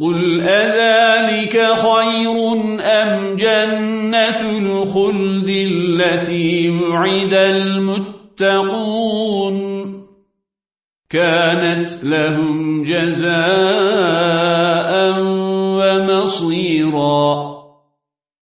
قل أذلك خير أم جنة الخلد التي وعد المتقون كانت لهم جزاء ومصيرا